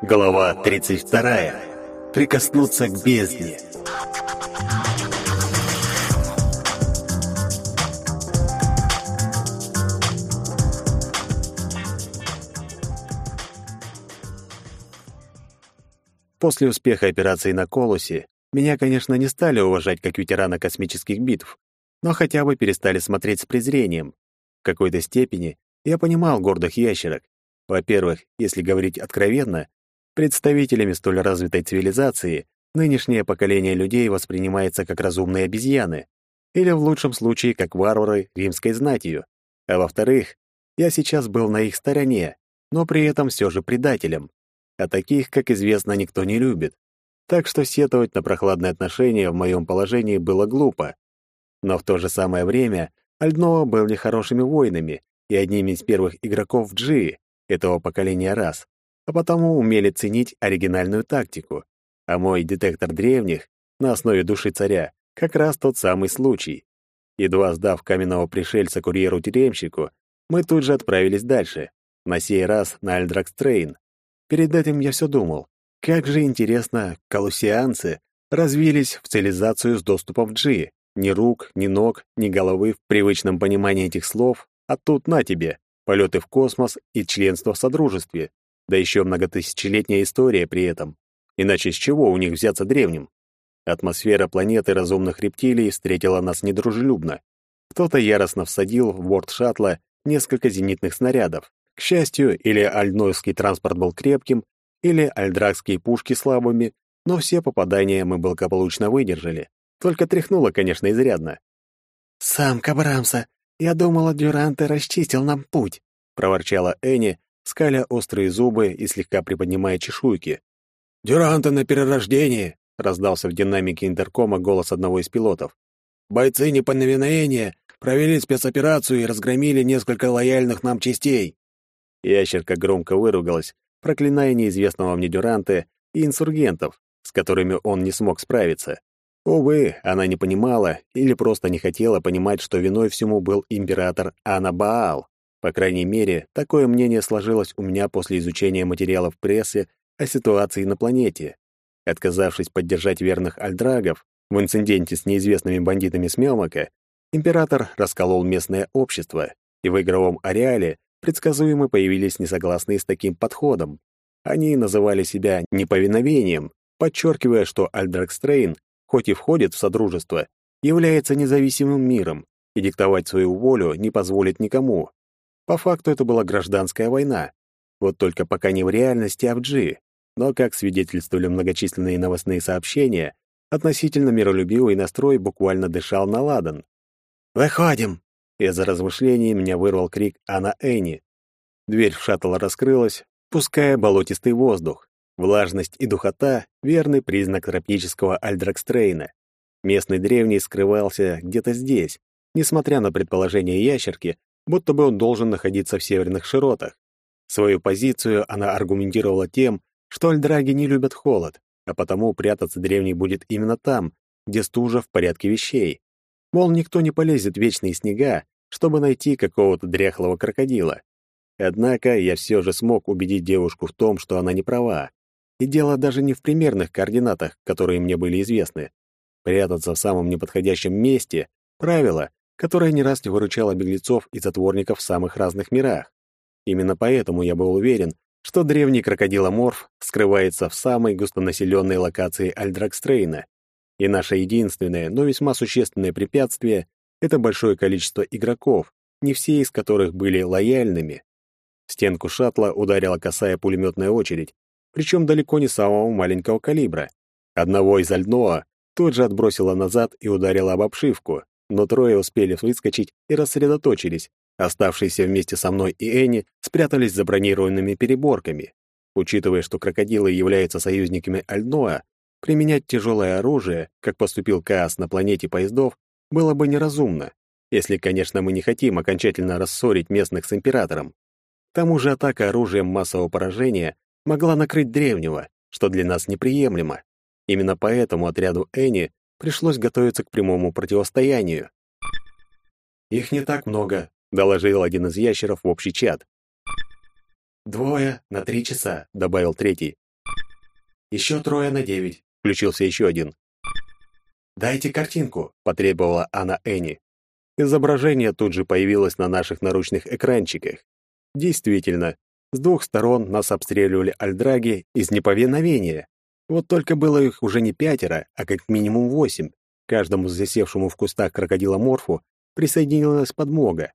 Глава 32. Прикоснуться к бездне. После успеха операции на Колосе меня, конечно, не стали уважать как ветерана космических битв, но хотя бы перестали смотреть с презрением. В какой-то степени я понимал гордых ящерок. Во-первых, если говорить откровенно, представителями столь развитой цивилизации нынешнее поколение людей воспринимается как разумные обезьяны, или в лучшем случае как варвары римской знатью. А во-вторых, я сейчас был на их стороне, но при этом все же предателем. А таких, как известно, никто не любит. Так что сетовать на прохладные отношения в моем положении было глупо. Но в то же самое время Альдноа были хорошими воинами и одними из первых игроков Джи этого поколения раз, а потому умели ценить оригинальную тактику. А мой детектор древних на основе души царя как раз тот самый случай. Едва сдав каменного пришельца курьеру-тюремщику, мы тут же отправились дальше, на сей раз на Альдракстрейн. Перед этим я все думал, как же интересно, колусианцы развились в цивилизацию с доступом в G. Ни рук, ни ног, ни головы в привычном понимании этих слов, а тут на тебе, полеты в космос и членство в Содружестве, да еще многотысячелетняя история при этом. Иначе с чего у них взяться древним? Атмосфера планеты разумных рептилий встретила нас недружелюбно. Кто-то яростно всадил в борт шаттла несколько зенитных снарядов. К счастью, или альнойский транспорт был крепким, или альдракские пушки слабыми, но все попадания мы благополучно выдержали. Только тряхнуло, конечно, изрядно. «Самка Брамса, я думала, Дюранте расчистил нам путь», — проворчала Энни, скаля острые зубы и слегка приподнимая чешуйки. «Дюранте на перерождении!» — раздался в динамике интеркома голос одного из пилотов. «Бойцы неповиновения провели спецоперацию и разгромили несколько лояльных нам частей». Ящерка громко выругалась, проклиная неизвестного мне Дюранте и инсургентов, с которыми он не смог справиться. Увы, она не понимала или просто не хотела понимать, что виной всему был император Анабаал. По крайней мере, такое мнение сложилось у меня после изучения материалов прессы о ситуации на планете. Отказавшись поддержать верных альдрагов в инциденте с неизвестными бандитами с император расколол местное общество, и в игровом ареале предсказуемо появились несогласные с таким подходом. Они называли себя неповиновением, подчеркивая, что Альдракстрейн, хоть и входит в Содружество, является независимым миром и диктовать свою волю не позволит никому. По факту это была гражданская война. Вот только пока не в реальности, а в G. Но, как свидетельствовали многочисленные новостные сообщения, относительно миролюбивый настрой буквально дышал на ладан. «Выходим!» Из-за размышлений меня вырвал крик Анна Эйни. Дверь в шаттл раскрылась, пуская болотистый воздух. Влажность и духота — верный признак тропического альдракстрейна. Местный древний скрывался где-то здесь, несмотря на предположение ящерки, будто бы он должен находиться в северных широтах. Свою позицию она аргументировала тем, что альдраги не любят холод, а потому прятаться древний будет именно там, где стужа в порядке вещей. Мол, никто не полезет в вечные снега, чтобы найти какого-то дряхлого крокодила. Однако я все же смог убедить девушку в том, что она не права. И дело даже не в примерных координатах, которые мне были известны. Прятаться в самом неподходящем месте — правило, которое не раз не выручало беглецов и затворников в самых разных мирах. Именно поэтому я был уверен, что древний крокодиломорф скрывается в самой густонаселенной локации Альдракстрейна, и наше единственное, но весьма существенное препятствие — это большое количество игроков, не все из которых были лояльными. В стенку шаттла ударила косая пулеметная очередь, причем далеко не самого маленького калибра. Одного из Альноа тут же отбросила назад и ударила об обшивку, но трое успели выскочить и рассредоточились. Оставшиеся вместе со мной и Энни спрятались за бронированными переборками. Учитывая, что крокодилы являются союзниками Альноа, Применять тяжелое оружие, как поступил Каас на планете поездов, было бы неразумно, если, конечно, мы не хотим окончательно рассорить местных с императором. К тому же атака оружием массового поражения могла накрыть древнего, что для нас неприемлемо. Именно поэтому отряду Эни пришлось готовиться к прямому противостоянию. «Их не так много», — доложил один из ящеров в общий чат. «Двое на три часа», — добавил третий. Еще трое на девять. Включился еще один. «Дайте картинку», — потребовала Анна Энни. Изображение тут же появилось на наших наручных экранчиках. Действительно, с двух сторон нас обстреливали альдраги из неповиновения. Вот только было их уже не пятеро, а как минимум восемь. Каждому засевшему в кустах крокодила Морфу присоединилась подмога.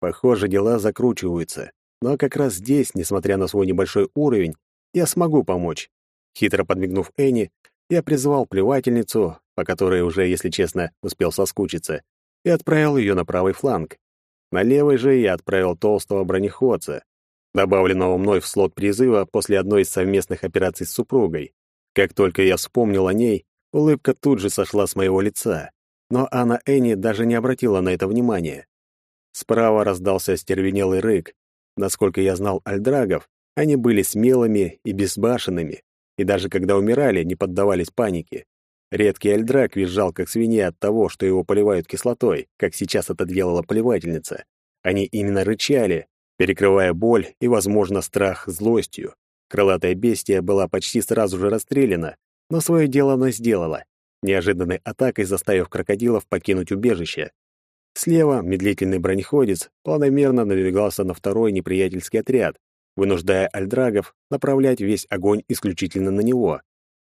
Похоже, дела закручиваются. Но как раз здесь, несмотря на свой небольшой уровень, я смогу помочь. Хитро подмигнув Энни, я призвал плевательницу, по которой уже, если честно, успел соскучиться, и отправил ее на правый фланг. На левый же я отправил толстого бронеходца, добавленного мной в слот призыва после одной из совместных операций с супругой. Как только я вспомнил о ней, улыбка тут же сошла с моего лица, но Анна Энни даже не обратила на это внимания. Справа раздался остервенелый рык. Насколько я знал альдрагов, они были смелыми и безбашенными, и даже когда умирали, не поддавались панике. Редкий альдрак визжал, как свинья от того, что его поливают кислотой, как сейчас это делала поливательница. Они именно рычали, перекрывая боль и, возможно, страх злостью. Крылатая бестия была почти сразу же расстреляна, но свое дело она сделала, неожиданной атакой заставив крокодилов покинуть убежище. Слева медлительный бронеходец планомерно надвигался на второй неприятельский отряд, вынуждая альдрагов направлять весь огонь исключительно на него.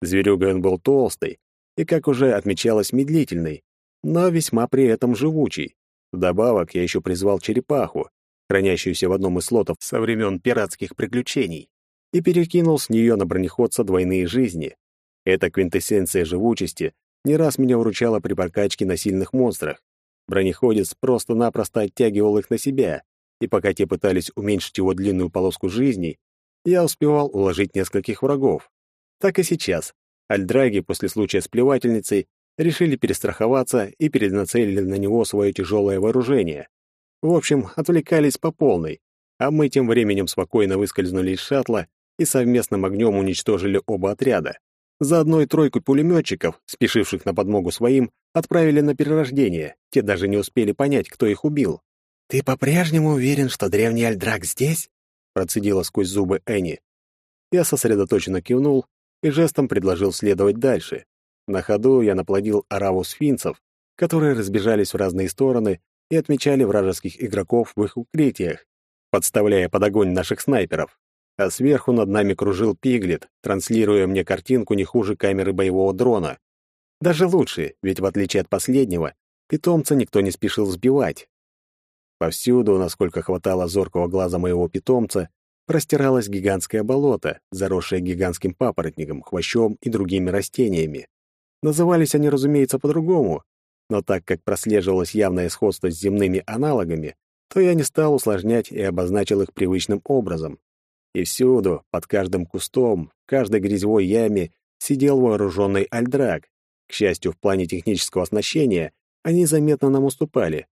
Зверюгой он был толстый и, как уже отмечалось, медлительный, но весьма при этом живучий. Вдобавок я еще призвал черепаху, хранящуюся в одном из слотов со времен пиратских приключений, и перекинул с нее на бронеходца двойные жизни. Эта квинтэссенция живучести не раз меня вручала при прокачке на сильных монстрах. Бронеходец просто-напросто оттягивал их на себя, и пока те пытались уменьшить его длинную полоску жизней, я успевал уложить нескольких врагов. Так и сейчас. Альдраги после случая с плевательницей решили перестраховаться и перенацелили на него свое тяжелое вооружение. В общем, отвлекались по полной, а мы тем временем спокойно выскользнули из шаттла и совместным огнем уничтожили оба отряда. Заодно и тройку пулеметчиков, спешивших на подмогу своим, отправили на перерождение. Те даже не успели понять, кто их убил. «Ты по-прежнему уверен, что древний Альдрак здесь?» процедила сквозь зубы Энни. Я сосредоточенно кивнул и жестом предложил следовать дальше. На ходу я наплодил ораву сфинцев, которые разбежались в разные стороны и отмечали вражеских игроков в их укрытиях, подставляя под огонь наших снайперов. А сверху над нами кружил пиглет, транслируя мне картинку не хуже камеры боевого дрона. Даже лучше, ведь в отличие от последнего, питомца никто не спешил сбивать, Повсюду, насколько хватало зоркого глаза моего питомца, простиралось гигантское болото, заросшее гигантским папоротником, хвощом и другими растениями. Назывались они, разумеется, по-другому, но так как прослеживалось явное сходство с земными аналогами, то я не стал усложнять и обозначил их привычным образом. И всюду, под каждым кустом, в каждой грязевой яме сидел вооруженный альдрак. К счастью, в плане технического оснащения они заметно нам уступали.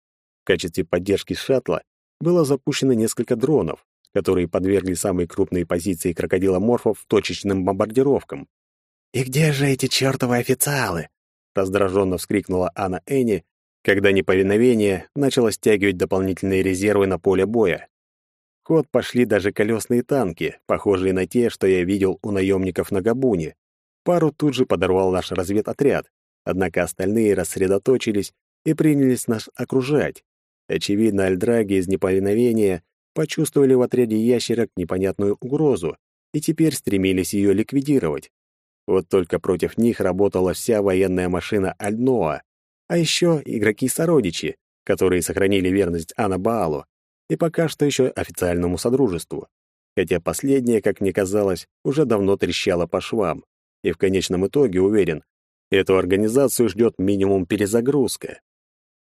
В качестве поддержки шаттла было запущено несколько дронов, которые подвергли самые крупные позиции крокодиломорфов точечным бомбардировкам. «И где же эти чертовы официалы?» — раздраженно вскрикнула Анна Энни, когда неповиновение начало стягивать дополнительные резервы на поле боя. Ход пошли даже колесные танки, похожие на те, что я видел у наемников на Габуне. Пару тут же подорвал наш разведотряд, однако остальные рассредоточились и принялись нас окружать. Очевидно, альдраги из неповиновения почувствовали в отряде ящерок непонятную угрозу и теперь стремились ее ликвидировать. Вот только против них работала вся военная машина Альноа, а еще игроки-сородичи, которые сохранили верность Анабаалу и пока что еще официальному содружеству. Хотя последнее, как мне казалось, уже давно трещало по швам. И в конечном итоге, уверен, эту организацию ждет минимум перезагрузка.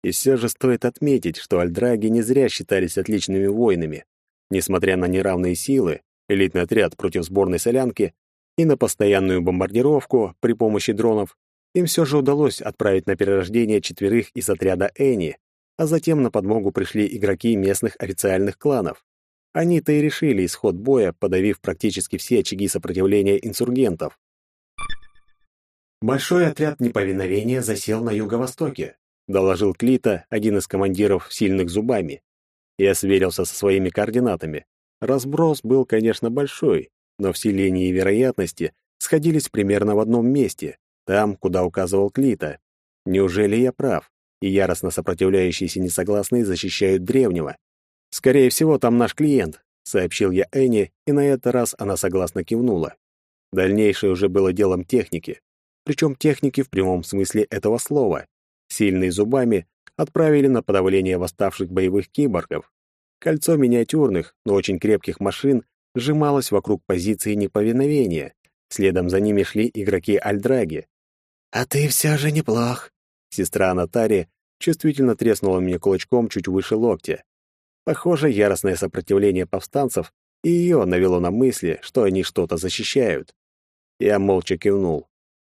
И все же стоит отметить, что альдраги не зря считались отличными воинами. Несмотря на неравные силы, элитный отряд против сборной солянки и на постоянную бомбардировку при помощи дронов, им все же удалось отправить на перерождение четверых из отряда Эни, а затем на подмогу пришли игроки местных официальных кланов. Они-то и решили исход боя, подавив практически все очаги сопротивления инсургентов. Большой отряд неповиновения засел на юго-востоке, доложил Клита, один из командиров сильных зубами. Я сверился со своими координатами. Разброс был, конечно, большой, но в селении вероятности сходились примерно в одном месте, там, куда указывал Клита. Неужели я прав, и яростно сопротивляющиеся несогласные защищают древнего? Скорее всего, там наш клиент, сообщил я Энни, и на этот раз она согласно кивнула. Дальнейшее уже было делом техники, причем техники в прямом смысле этого слова. Сильные зубами отправили на подавление восставших боевых киборгов. Кольцо миниатюрных, но очень крепких машин сжималось вокруг позиции неповиновения. Следом за ними шли игроки Альдраги. «А ты все же неплох», — сестра Анатари чувствительно треснула мне кулачком чуть выше локтя. Похоже, яростное сопротивление повстанцев и ее навело на мысли, что они что-то защищают. Я молча кивнул.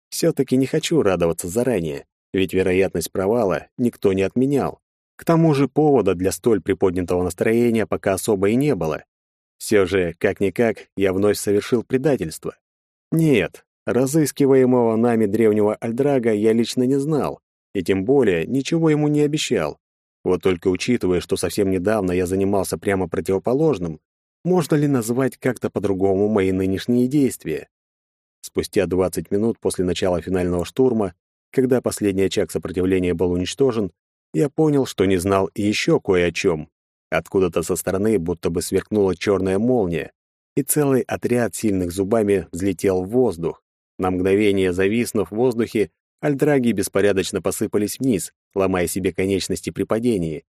Все-таки не хочу радоваться заранее, ведь вероятность провала никто не отменял. К тому же повода для столь приподнятого настроения пока особо и не было. Все же, как-никак, я вновь совершил предательство. Нет, разыскиваемого нами древнего Альдрага я лично не знал, и тем более ничего ему не обещал. Вот только учитывая, что совсем недавно я занимался прямо противоположным, можно ли назвать как-то по-другому мои нынешние действия? Спустя 20 минут после начала финального штурма, когда последний очаг сопротивления был уничтожен, я понял, что не знал и еще кое о чем. Откуда-то со стороны будто бы сверкнула черная молния, и целый отряд сильных зубами взлетел в воздух. На мгновение зависнув в воздухе, альдраги беспорядочно посыпались вниз, ломая себе конечности при падении.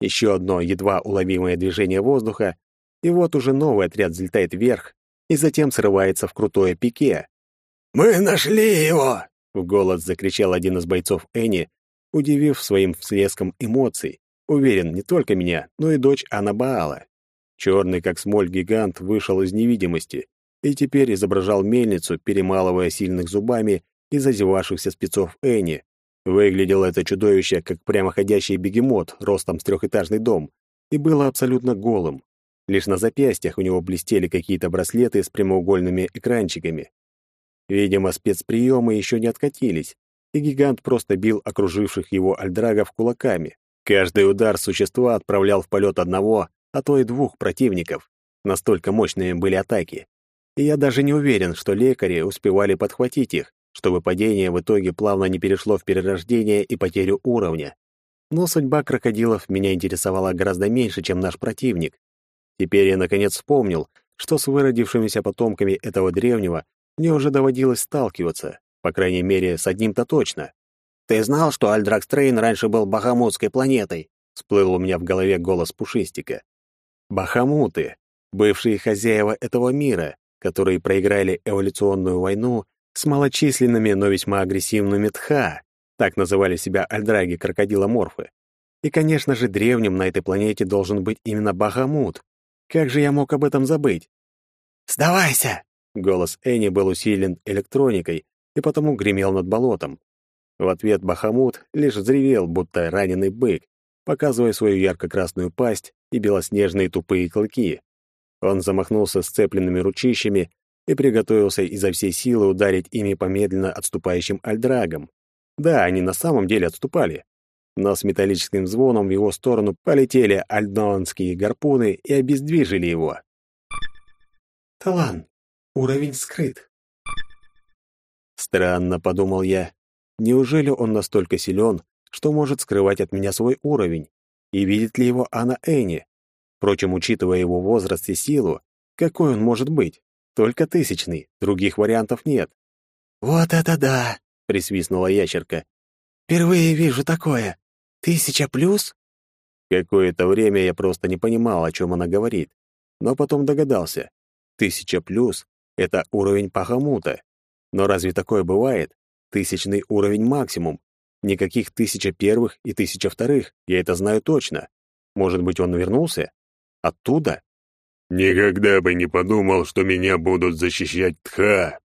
Еще одно едва уловимое движение воздуха, и вот уже новый отряд взлетает вверх и затем срывается в крутое пике. «Мы нашли его!» — в голос закричал один из бойцов Энни, удивив своим всплеском эмоций. Уверен, не только меня, но и дочь Анабаала. Черный, как смоль, гигант вышел из невидимости и теперь изображал мельницу, перемалывая сильных зубами и зазевавшихся спецов Энни. Выглядело это чудовище, как прямоходящий бегемот ростом с трехэтажный дом, и было абсолютно голым. Лишь на запястьях у него блестели какие-то браслеты с прямоугольными экранчиками. Видимо, спецприемы еще не откатились, и гигант просто бил окруживших его альдрагов кулаками. Каждый удар существа отправлял в полет одного, а то и двух противников. Настолько мощными были атаки. И я даже не уверен, что лекари успевали подхватить их, чтобы падение в итоге плавно не перешло в перерождение и потерю уровня. Но судьба крокодилов меня интересовала гораздо меньше, чем наш противник. Теперь я наконец вспомнил, что с выродившимися потомками этого древнего мне уже доводилось сталкиваться, по крайней мере, с одним-то точно. «Ты знал, что Альдракстрейн раньше был Бахамутской планетой?» — всплыл у меня в голове голос Пушистика. «Бахамуты, бывшие хозяева этого мира, которые проиграли эволюционную войну с малочисленными, но весьма агрессивными тха, так называли себя альдраги-крокодиломорфы. И, конечно же, древним на этой планете должен быть именно Бахамут. Как же я мог об этом забыть? «Сдавайся!» Голос Энни был усилен электроникой и потому гремел над болотом. В ответ Бахамут лишь взревел, будто раненый бык, показывая свою ярко-красную пасть и белоснежные тупые клыки. Он замахнулся сцепленными ручищами и приготовился изо всей силы ударить ими по медленно отступающим альдрагам. Да, они на самом деле отступали. Но с металлическим звоном в его сторону полетели альдонские гарпуны и обездвижили его. «Талан, уровень скрыт». Странно, подумал я. Неужели он настолько силен, что может скрывать от меня свой уровень? И видит ли его Анна Энни? Впрочем, учитывая его возраст и силу, какой он может быть? Только тысячный, других вариантов нет. «Вот это да!» — присвистнула ящерка. «Впервые вижу такое. Тысяча плюс?» Какое-то время я просто не понимал, о чем она говорит, но потом догадался. Тысяча плюс — это уровень Пахамута. Но разве такое бывает? Тысячный уровень максимум. Никаких тысяча первых и тысяча вторых, я это знаю точно. Может быть, он вернулся? Оттуда? «Никогда бы не подумал, что меня будут защищать Тха!»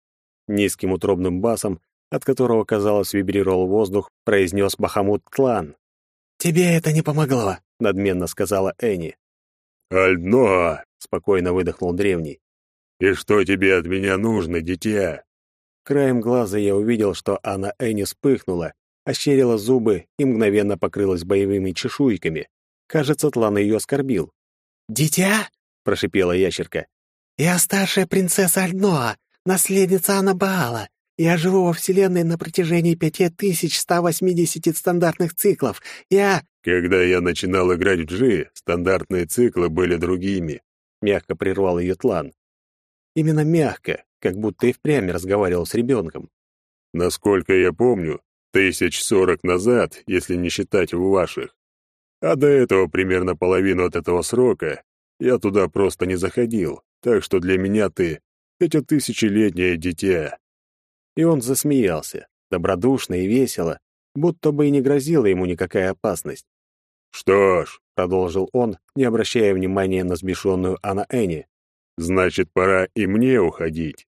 Низким утробным басом, от которого, казалось, вибрировал воздух, произнес Бахамут Тлан. «Тебе это не помогло», — надменно сказала Энни. «Альдно!» — спокойно выдохнул древний. «И что тебе от меня нужно, дитя?» Краем глаза я увидел, что Анна Энни вспыхнула, ощерила зубы и мгновенно покрылась боевыми чешуйками. Кажется, Тлан ее оскорбил. «Дитя?» — прошипела ящерка. «Я старшая принцесса Альноа, наследница Анабаала. Я живу во Вселенной на протяжении 5180 стандартных циклов. Я...» «Когда я начинал играть в Джи, стандартные циклы были другими», — мягко прервал ее Тлан. Именно мягко, как будто и впрямь разговаривал с ребенком. «Насколько я помню, тысяч сорок назад, если не считать ваших. А до этого примерно половину от этого срока я туда просто не заходил, так что для меня ты — это тысячелетнее дитя». И он засмеялся, добродушно и весело, будто бы и не грозила ему никакая опасность. «Что ж», — продолжил он, не обращая внимания на сбешенную Анна Энни, «значит, пора и мне уходить».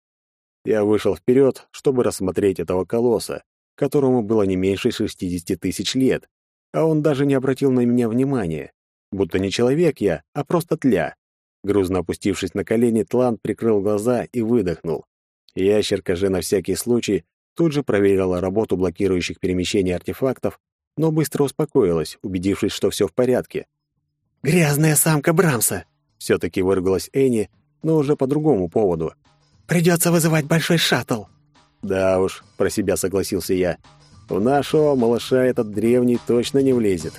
Я вышел вперед, чтобы рассмотреть этого колосса, которому было не меньше шестидесяти тысяч лет, а он даже не обратил на меня внимания, будто не человек я, а просто тля. Грузно опустившись на колени, Тлан прикрыл глаза и выдохнул. Ящерка же на всякий случай тут же проверила работу блокирующих перемещений артефактов, но быстро успокоилась, убедившись, что все в порядке. «Грязная самка Брамса!» — все-таки выругалась Энни, но уже по другому поводу. «Придется вызывать большой шаттл!» «Да уж», — про себя согласился я, — «в нашего малыша этот древний точно не влезет».